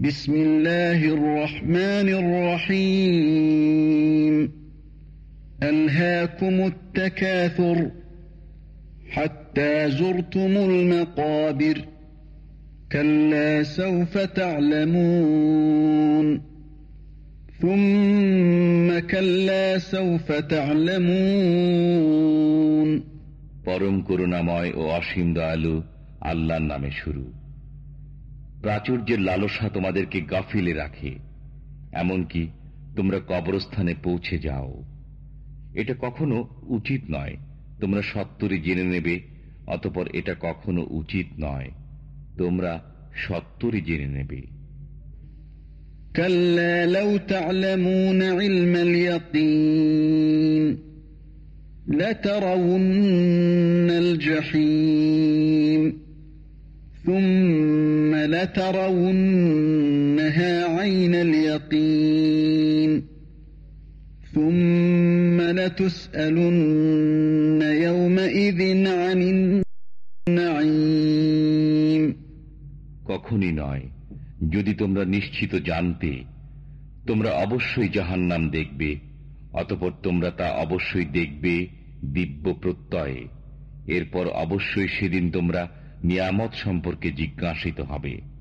بسم الله الرحمن الرحيم ألهاكم التكاثر حتى زرتم المقابر كلا سوف تعلمون ثم كلا سوف تعلمون পরম করুণাময় ও অসীম দয়ালু আল্লাহর নামে শুরু প্রাচুর্যের লালসা তোমাদেরকে গাফিলে রাখে এমনকি তোমরা কবরস্থানে পৌঁছে যাও এটা কখনো উচিত নয় তোমরা সত্তরে জেনে নেবে অতপর এটা কখনো উচিত নয় তোমরা সত্তরে জেনে নেবে كلا لو تعلمون علم اليقين لترون الجحيم ثم لترونها عين اليقين ثم لتسألن يومئذ عن النعيم কখনই নয় যদি তোমরা নিশ্চিত জানতে তোমরা অবশ্যই জাহান্নাম দেখবে অতপর তোমরা তা অবশ্যই দেখবে দিব্য প্রত্যয়ে এরপর অবশ্যই সেদিন তোমরা নিয়ামত সম্পর্কে জিজ্ঞাসিত হবে।